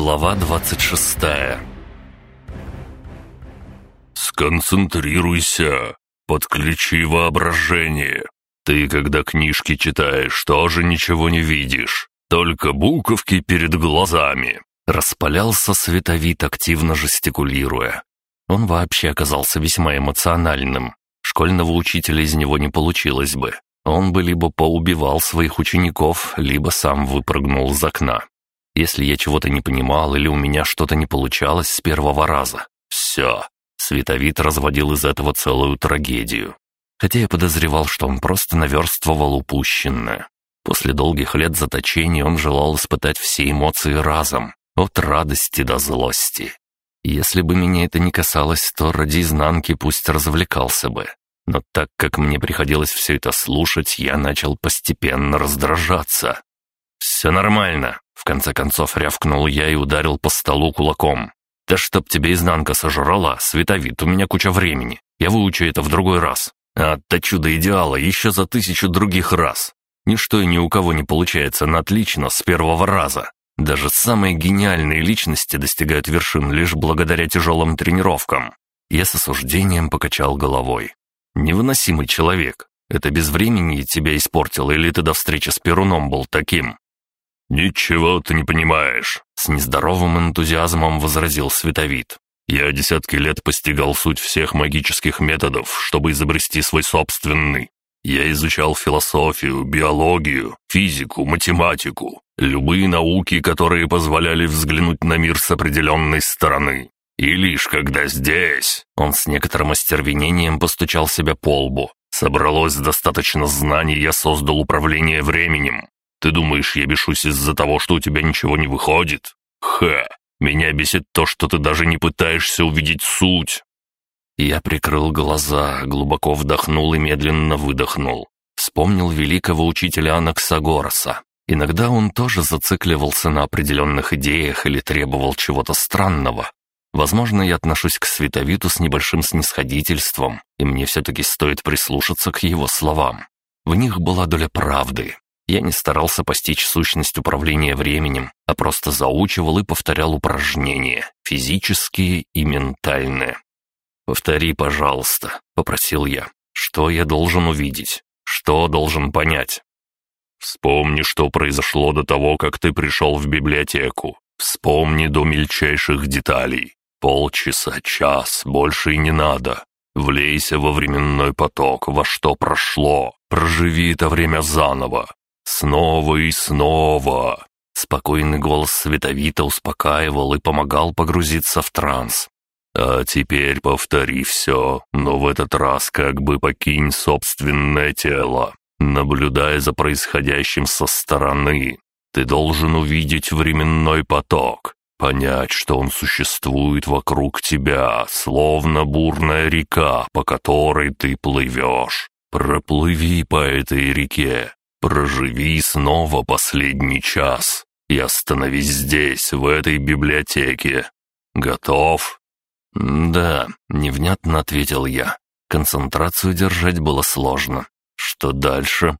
Глава 26 «Сконцентрируйся, подключи воображение. Ты, когда книжки читаешь, тоже ничего не видишь, только буковки перед глазами». Распалялся световид, активно жестикулируя. Он вообще оказался весьма эмоциональным. Школьного учителя из него не получилось бы. Он бы либо поубивал своих учеников, либо сам выпрыгнул из окна. Если я чего-то не понимал или у меня что-то не получалось с первого раза, все. Световид разводил из этого целую трагедию. Хотя я подозревал, что он просто наверстывал упущенное. После долгих лет заточения он желал испытать все эмоции разом, от радости до злости. Если бы меня это не касалось, то ради изнанки пусть развлекался бы. Но так как мне приходилось все это слушать, я начал постепенно раздражаться. «Все нормально», — в конце концов рявкнул я и ударил по столу кулаком. «Да чтоб тебе изнанка сожрала, световид, у меня куча времени. Я выучу это в другой раз. А отточу до идеала еще за тысячу других раз. Ничто и ни у кого не получается на отлично с первого раза. Даже самые гениальные личности достигают вершин лишь благодаря тяжелым тренировкам. Я с осуждением покачал головой. Невыносимый человек. Это без времени тебя испортило, или ты до встречи с Перуном был таким?» «Ничего ты не понимаешь», — с нездоровым энтузиазмом возразил Световид. «Я десятки лет постигал суть всех магических методов, чтобы изобрести свой собственный. Я изучал философию, биологию, физику, математику, любые науки, которые позволяли взглянуть на мир с определенной стороны. И лишь когда здесь...» Он с некоторым остервенением постучал себя по лбу. «Собралось достаточно знаний, я создал управление временем. Ты думаешь, я бешусь из-за того, что у тебя ничего не выходит? Ха! Меня бесит то, что ты даже не пытаешься увидеть суть. Я прикрыл глаза, глубоко вдохнул и медленно выдохнул. Вспомнил великого учителя Анаксагораса. Иногда он тоже зацикливался на определенных идеях или требовал чего-то странного. Возможно, я отношусь к Световиту с небольшим снисходительством, и мне все-таки стоит прислушаться к его словам. В них была доля правды. Я не старался постичь сущность управления временем, а просто заучивал и повторял упражнения, физические и ментальные. «Повтори, пожалуйста», — попросил я. «Что я должен увидеть? Что должен понять?» «Вспомни, что произошло до того, как ты пришел в библиотеку. Вспомни до мельчайших деталей. Полчаса, час, больше и не надо. Влейся во временной поток, во что прошло. Проживи это время заново. Снова и снова. Спокойный голос Световита успокаивал и помогал погрузиться в транс. А теперь повтори все, но в этот раз как бы покинь собственное тело, наблюдая за происходящим со стороны. Ты должен увидеть временной поток, понять, что он существует вокруг тебя, словно бурная река, по которой ты плывешь. Проплыви по этой реке, проживи снова последний час и остановись здесь, в этой библиотеке. Готов?» «Да», — невнятно ответил я. Концентрацию держать было сложно. Что дальше?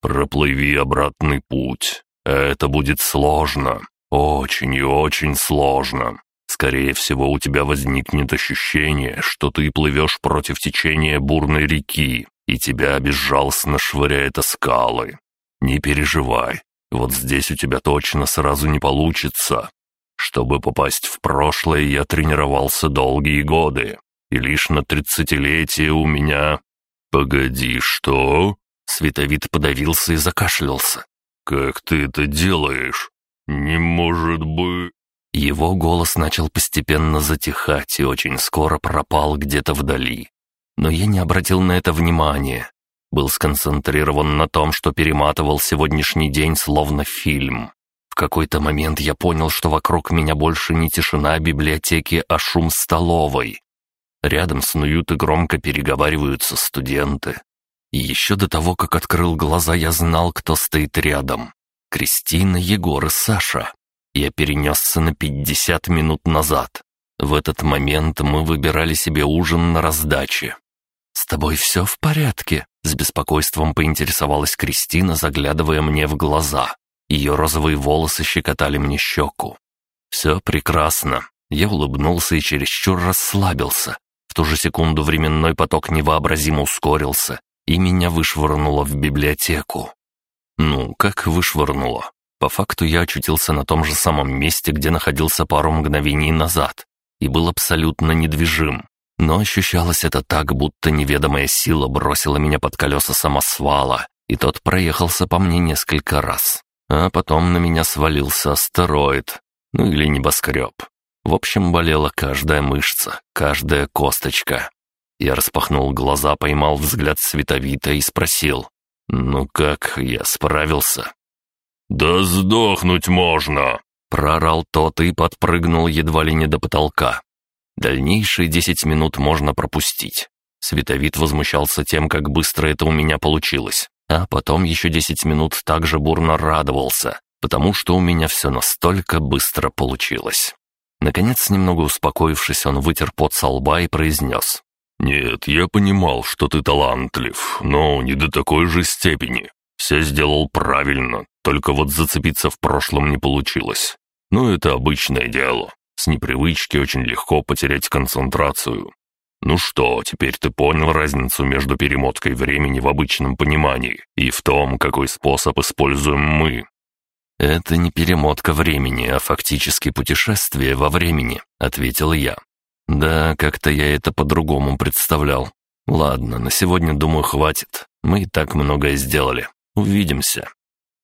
«Проплыви обратный путь. Это будет сложно. Очень и очень сложно. Скорее всего, у тебя возникнет ощущение, что ты плывешь против течения бурной реки, и тебя безжалостно швыряет о скалы. Не переживай, вот здесь у тебя точно сразу не получится. Чтобы попасть в прошлое, я тренировался долгие годы, и лишь на тридцатилетие у меня... Погоди, что? Световид подавился и закашлялся. «Как ты это делаешь? Не может быть...» Его голос начал постепенно затихать и очень скоро пропал где-то вдали. Но я не обратил на это внимания. Был сконцентрирован на том, что перематывал сегодняшний день словно фильм какой-то момент я понял, что вокруг меня больше не тишина библиотеки, а шум столовой. Рядом снуют и громко переговариваются студенты. И еще до того, как открыл глаза, я знал, кто стоит рядом. Кристина, Егор и Саша. Я перенесся на пятьдесят минут назад. В этот момент мы выбирали себе ужин на раздаче. «С тобой все в порядке?» — с беспокойством поинтересовалась Кристина, заглядывая мне в глаза. Ее розовые волосы щекотали мне щеку. Все прекрасно. Я улыбнулся и чересчур расслабился. В ту же секунду временной поток невообразимо ускорился, и меня вышвырнуло в библиотеку. Ну, как вышвырнуло? По факту я очутился на том же самом месте, где находился пару мгновений назад, и был абсолютно недвижим. Но ощущалось это так, будто неведомая сила бросила меня под колеса самосвала, и тот проехался по мне несколько раз. А потом на меня свалился астероид, ну или небоскреб. В общем, болела каждая мышца, каждая косточка. Я распахнул глаза, поймал взгляд световита и спросил. «Ну как, я справился?» «Да сдохнуть можно!» Прорал тот и подпрыгнул едва ли не до потолка. Дальнейшие десять минут можно пропустить. Световид возмущался тем, как быстро это у меня получилось. А потом еще десять минут также бурно радовался, потому что у меня все настолько быстро получилось. Наконец, немного успокоившись, он вытер пот со лба и произнес. «Нет, я понимал, что ты талантлив, но не до такой же степени. Все сделал правильно, только вот зацепиться в прошлом не получилось. Ну, это обычное дело. С непривычки очень легко потерять концентрацию. Ну что, теперь ты понял разницу между перемоткой времени в обычном понимании и в том, какой способ используем мы? «Это не перемотка времени, а фактически путешествие во времени», — ответил я. «Да, как-то я это по-другому представлял. Ладно, на сегодня, думаю, хватит. Мы и так многое сделали. Увидимся».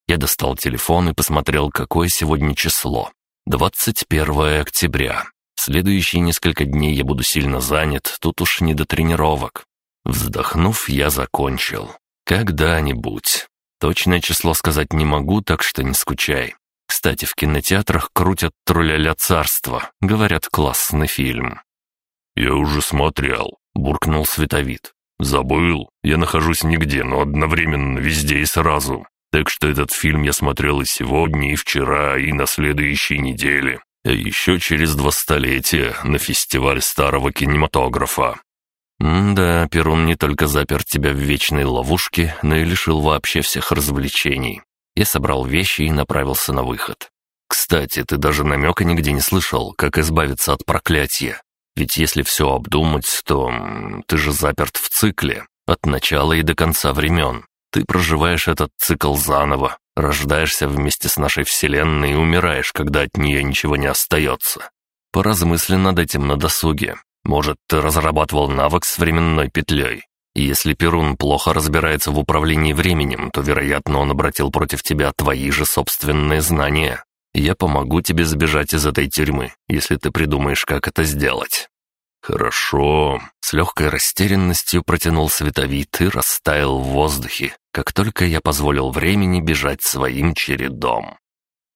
Я достал телефон и посмотрел, какое сегодня число. 21 октября. Следующие несколько дней я буду сильно занят, тут уж не до тренировок. Вздохнув, я закончил. Когда-нибудь. Точное число сказать не могу, так что не скучай. Кстати, в кинотеатрах крутят «Труляля царства». Говорят, классный фильм. «Я уже смотрел», — буркнул Световид. «Забыл. Я нахожусь нигде, но одновременно везде и сразу. Так что этот фильм я смотрел и сегодня, и вчера, и на следующей неделе. А еще через два столетия на фестиваль старого кинематографа. «Да, Перун не только запер тебя в вечной ловушке, но и лишил вообще всех развлечений. Я собрал вещи и направился на выход. Кстати, ты даже намека нигде не слышал, как избавиться от проклятия. Ведь если все обдумать, то ты же заперт в цикле, от начала и до конца времен. Ты проживаешь этот цикл заново, рождаешься вместе с нашей Вселенной и умираешь, когда от нее ничего не остается. Поразмысли над этим на досуге, может, ты разрабатывал навык с временной петлей? И если Перун плохо разбирается в управлении временем, то, вероятно, он обратил против тебя твои же собственные знания. Я помогу тебе сбежать из этой тюрьмы, если ты придумаешь, как это сделать». «Хорошо», — с легкой растерянностью протянул световид и растаял в воздухе, как только я позволил времени бежать своим чередом.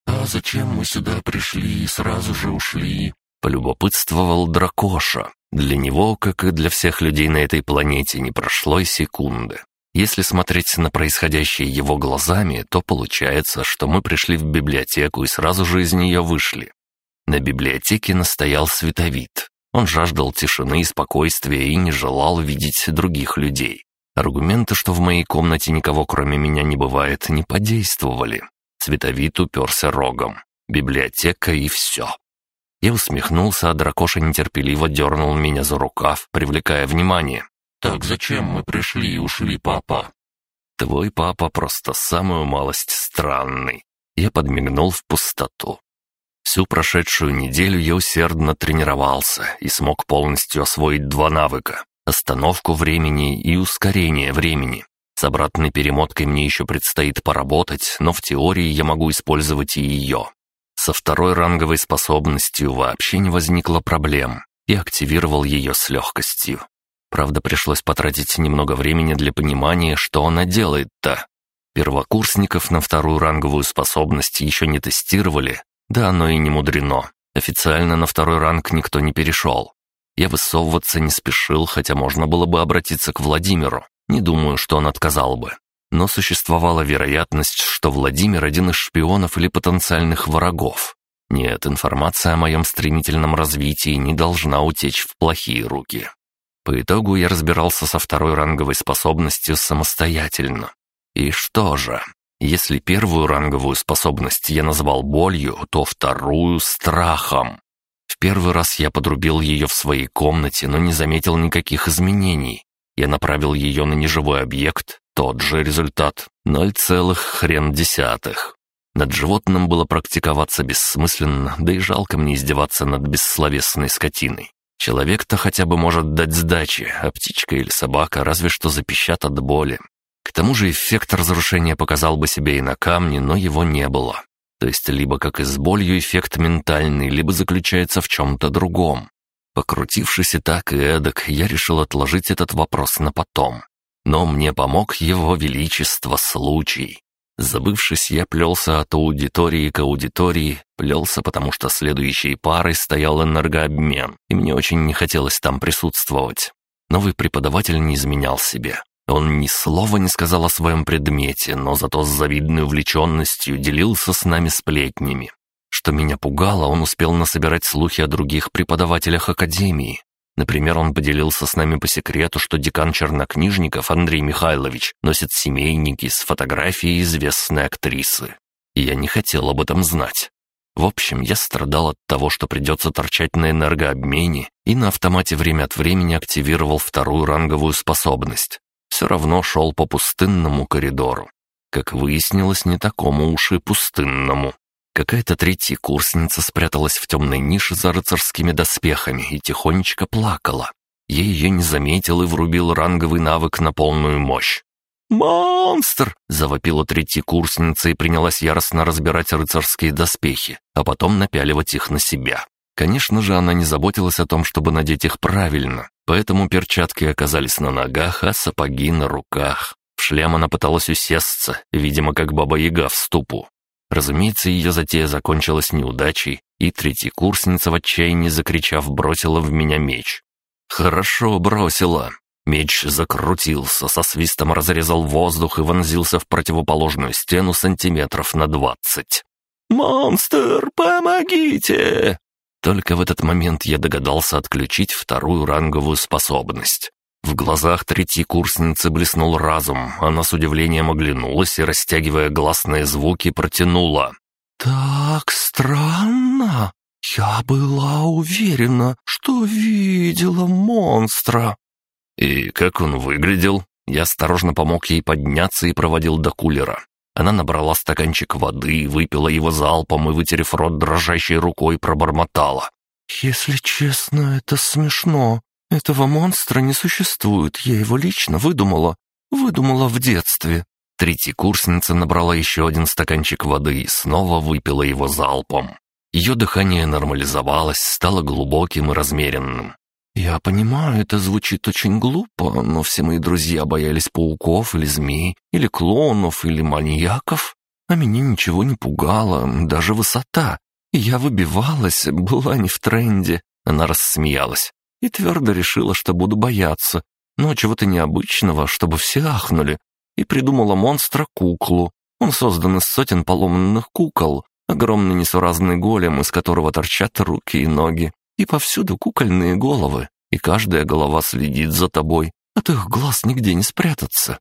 «А зачем мы сюда пришли и сразу же ушли?» Полюбопытствовал Дракоша. Для него, как и для всех людей на этой планете, не прошло и секунды. Если смотреть на происходящее его глазами, то получается, что мы пришли в библиотеку и сразу же из нее вышли. На библиотеке настоял световид. Он жаждал тишины и спокойствия и не желал видеть других людей. Аргументы, что в моей комнате никого кроме меня не бывает, не подействовали. Световид уперся рогом. Библиотека и все. Я усмехнулся, а дракоша нетерпеливо дернул меня за рукав, привлекая внимание. «Так зачем мы пришли и ушли, папа?» «Твой папа просто самую малость странный». Я подмигнул в пустоту. Всю прошедшую неделю я усердно тренировался и смог полностью освоить два навыка — остановку времени и ускорение времени. С обратной перемоткой мне еще предстоит поработать, но в теории я могу использовать и ее. Со второй ранговой способностью вообще не возникло проблем, и активировал ее с легкостью. Правда, пришлось потратить немного времени для понимания, что она делает-то. Первокурсников на вторую ранговую способность еще не тестировали, да оно и не мудрено. Официально на второй ранг никто не перешел. Я высовываться не спешил, хотя можно было бы обратиться к Владимиру. Не думаю, что он отказал бы но существовала вероятность, что Владимир один из шпионов или потенциальных врагов. Нет, информация о моем стремительном развитии не должна утечь в плохие руки. По итогу я разбирался со второй ранговой способностью самостоятельно. И что же? Если первую ранговую способность я назвал болью, то вторую — страхом. В первый раз я подрубил ее в своей комнате, но не заметил никаких изменений. Я направил ее на неживой объект, тот же результат — ноль целых хрен десятых. Над животным было практиковаться бессмысленно, да и жалко мне издеваться над бессловесной скотиной. Человек-то хотя бы может дать сдачи, а птичка или собака разве что запищат от боли. К тому же эффект разрушения показал бы себя и на камне, но его не было. То есть либо, как и с болью, эффект ментальный, либо заключается в чем-то другом. Покрутившись и так, и эдак, я решил отложить этот вопрос на потом. Но мне помог его величество случай. Забывшись, я плелся от аудитории к аудитории, плелся, потому что следующей парой стоял энергообмен, и мне очень не хотелось там присутствовать. Новый преподаватель не изменял себе. Он ни слова не сказал о своем предмете, но зато с завидной увлеченностью делился с нами сплетнями. Что меня пугало, он успел насобирать слухи о других преподавателях Академии. Например, он поделился с нами по секрету, что декан чернокнижников Андрей Михайлович носит семейники с фотографией известной актрисы. И я не хотел об этом знать. В общем, я страдал от того, что придется торчать на энергообмене, и на автомате время от времени активировал вторую ранговую способность все равно шел по пустынному коридору. Как выяснилось, не такому уж и пустынному. Какая-то третья курсница спряталась в темной нише за рыцарскими доспехами и тихонечко плакала. Я ее не заметил и врубил ранговый навык на полную мощь. «Монстр!» — завопила третья курсница и принялась яростно разбирать рыцарские доспехи, а потом напяливать их на себя. Конечно же, она не заботилась о том, чтобы надеть их правильно, поэтому перчатки оказались на ногах, а сапоги на руках. В шлем она пыталась усесться, видимо, как баба-яга в ступу. Разумеется, ее затея закончилась неудачей, и третьекурсница в отчаянии закричав бросила в меня меч. «Хорошо бросила». Меч закрутился, со свистом разрезал воздух и вонзился в противоположную стену сантиметров на двадцать. «Монстр, помогите!» Только в этот момент я догадался отключить вторую ранговую способность. В глазах третьей курсницы блеснул разум. Она с удивлением оглянулась и, растягивая гласные звуки, протянула. «Так странно. Я была уверена, что видела монстра». «И как он выглядел?» Я осторожно помог ей подняться и проводил до кулера. Она набрала стаканчик воды, выпила его залпом и, вытерев рот дрожащей рукой, пробормотала. «Если честно, это смешно. Этого монстра не существует, я его лично выдумала. Выдумала в детстве». Третья курсница набрала еще один стаканчик воды и снова выпила его залпом. Ее дыхание нормализовалось, стало глубоким и размеренным. «Я понимаю, это звучит очень глупо, но все мои друзья боялись пауков или змей, или клоунов, или маньяков, а меня ничего не пугало, даже высота. Я выбивалась, была не в тренде». Она рассмеялась и твердо решила, что буду бояться, но чего-то необычного, чтобы все ахнули, и придумала монстра-куклу. Он создан из сотен поломанных кукол, огромный несуразный голем, из которого торчат руки и ноги, и повсюду кукольные головы, и каждая голова следит за тобой. От их глаз нигде не спрятаться».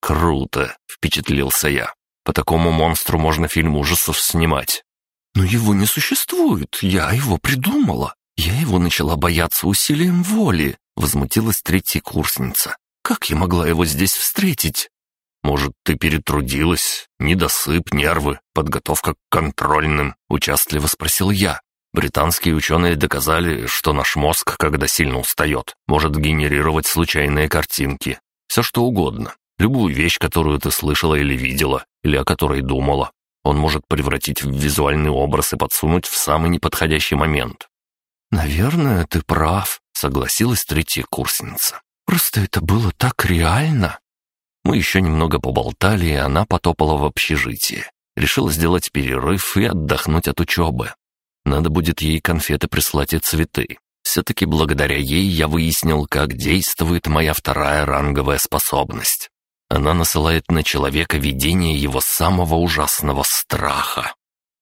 «Круто!» — впечатлился я. «По такому монстру можно фильм ужасов снимать». «Но его не существует. Я его придумала. Я его начала бояться усилием воли», — возмутилась третья курсница. «Как я могла его здесь встретить?» «Может, ты перетрудилась? Недосып, нервы, подготовка к контрольным?» — участливо спросил я. Британские ученые доказали, что наш мозг, когда сильно устает, может генерировать случайные картинки. Все что угодно. Любую вещь, которую ты слышала или видела, или о которой думала. Он может превратить в визуальный образ и подсунуть в самый неподходящий момент. «Наверное, ты прав», — согласилась третья курсница. «Просто это было так реально». Мы еще немного поболтали, и она потопала в общежитие. Решила сделать перерыв и отдохнуть от учебы. Надо будет ей конфеты прислать и цветы. Все-таки благодаря ей я выяснил, как действует моя вторая ранговая способность. Она насылает на человека видение его самого ужасного страха.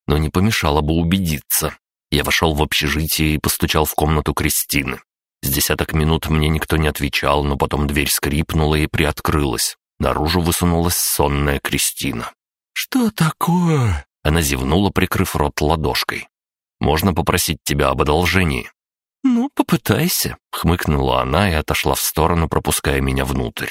Но не помешало бы убедиться. Я вошел в общежитие и постучал в комнату Кристины. С десяток минут мне никто не отвечал, но потом дверь скрипнула и приоткрылась. Наружу высунулась сонная Кристина. «Что такое?» Она зевнула, прикрыв рот ладошкой. «Можно попросить тебя об одолжении?» «Ну, попытайся», — хмыкнула она и отошла в сторону, пропуская меня внутрь.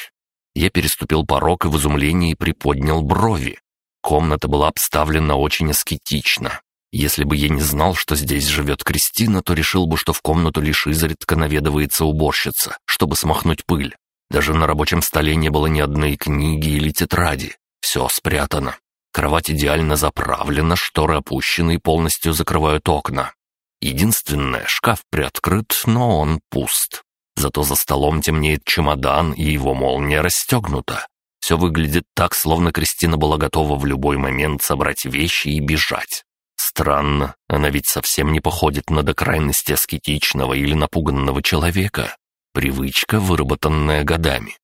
Я переступил порог и в изумлении приподнял брови. Комната была обставлена очень аскетично. Если бы я не знал, что здесь живет Кристина, то решил бы, что в комнату лишь изредка наведывается уборщица, чтобы смахнуть пыль. Даже на рабочем столе не было ни одной книги или тетради. Все спрятано. Кровать идеально заправлена, шторы опущены и полностью закрывают окна. Единственное, шкаф приоткрыт, но он пуст. Зато за столом темнеет чемодан, и его молния расстегнута. Все выглядит так, словно Кристина была готова в любой момент собрать вещи и бежать. Странно, она ведь совсем не походит на до крайности аскетичного или напуганного человека. Привычка, выработанная годами.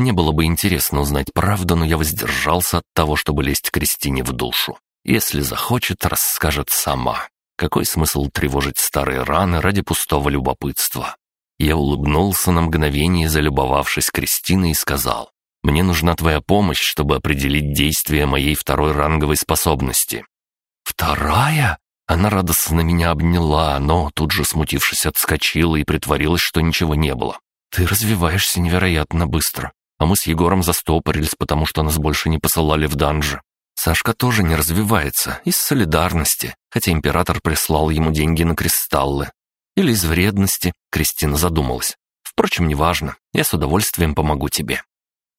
Мне было бы интересно узнать правду, но я воздержался от того, чтобы лезть Кристине в душу. Если захочет, расскажет сама. Какой смысл тревожить старые раны ради пустого любопытства? Я улыбнулся на мгновение, залюбовавшись Кристиной, и сказал, «Мне нужна твоя помощь, чтобы определить действие моей второй ранговой способности». «Вторая?» Она радостно меня обняла, но тут же, смутившись, отскочила и притворилась, что ничего не было. «Ты развиваешься невероятно быстро, а мы с Егором застопорились, потому что нас больше не посылали в данжи. Сашка тоже не развивается, из солидарности, хотя император прислал ему деньги на кристаллы. Или из вредности, Кристина задумалась. Впрочем, неважно, я с удовольствием помогу тебе.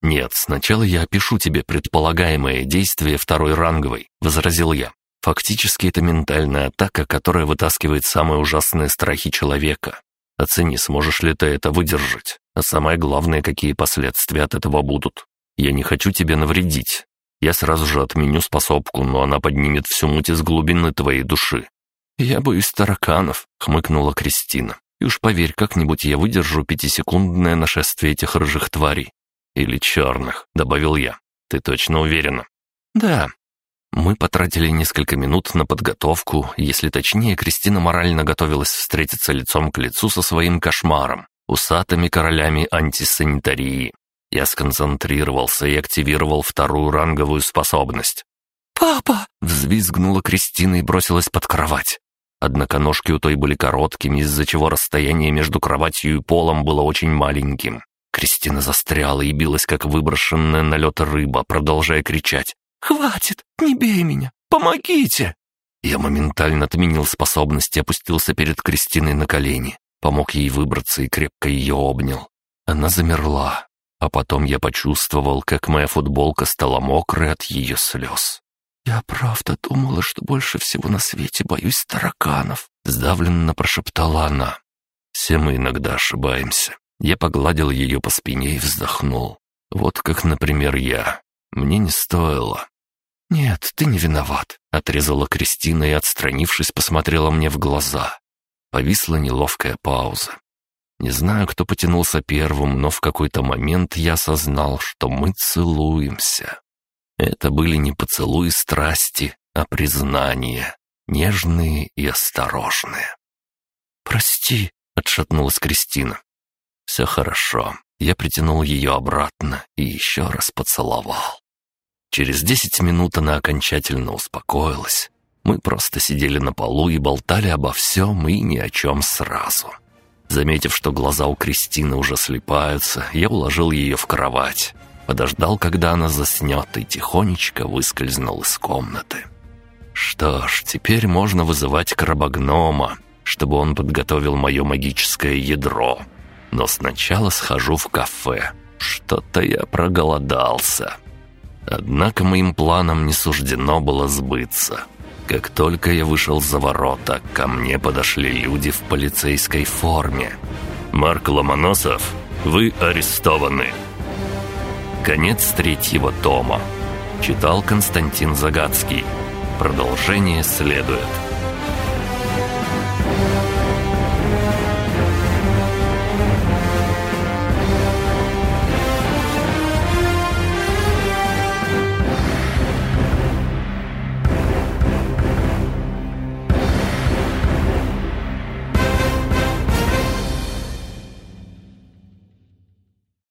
«Нет, сначала я опишу тебе предполагаемое действие второй ранговой», — возразил я. Фактически это ментальная атака, которая вытаскивает самые ужасные страхи человека. Оцени, сможешь ли ты это выдержать. А самое главное, какие последствия от этого будут. Я не хочу тебе навредить. Я сразу же отменю способку, но она поднимет всю муть из глубины твоей души. «Я боюсь тараканов», — хмыкнула Кристина. «И уж поверь, как-нибудь я выдержу пятисекундное нашествие этих рыжих тварей». «Или черных», — добавил я. «Ты точно уверена?» «Да, мы потратили несколько минут на подготовку, если точнее, Кристина морально готовилась встретиться лицом к лицу со своим кошмаром, усатыми королями антисанитарии. Я сконцентрировался и активировал вторую ранговую способность. «Папа!» — взвизгнула Кристина и бросилась под кровать. Однако ножки у той были короткими, из-за чего расстояние между кроватью и полом было очень маленьким. Кристина застряла и билась, как выброшенная на лед рыба, продолжая кричать. «Хватит! Не бей меня! Помогите!» Я моментально отменил способность и опустился перед Кристиной на колени. Помог ей выбраться и крепко ее обнял. Она замерла, а потом я почувствовал, как моя футболка стала мокрой от ее слез. «Я правда думала, что больше всего на свете боюсь тараканов», — сдавленно прошептала она. «Все мы иногда ошибаемся». Я погладил ее по спине и вздохнул. Вот как, например, я. Мне не стоило. «Нет, ты не виноват», — отрезала Кристина и, отстранившись, посмотрела мне в глаза. Повисла неловкая пауза. Не знаю, кто потянулся первым, но в какой-то момент я осознал, что мы целуемся. Это были не поцелуи страсти, а признания, нежные и осторожные. «Прости», — отшатнулась Кристина. «Все хорошо». Я притянул ее обратно и еще раз поцеловал. Через десять минут она окончательно успокоилась. Мы просто сидели на полу и болтали обо всем и ни о чем сразу. Заметив, что глаза у Кристины уже слепаются, я уложил ее в кровать. Подождал, когда она заснет, и тихонечко выскользнул из комнаты. Что ж, теперь можно вызывать крабогнома, чтобы он подготовил мое магическое ядро. Но сначала схожу в кафе. Что-то я проголодался. Однако моим планам не суждено было сбыться. Как только я вышел за ворота, ко мне подошли люди в полицейской форме. «Марк Ломоносов, вы арестованы!» Конец третьего тома. Читал Константин Загадский. Продолжение следует.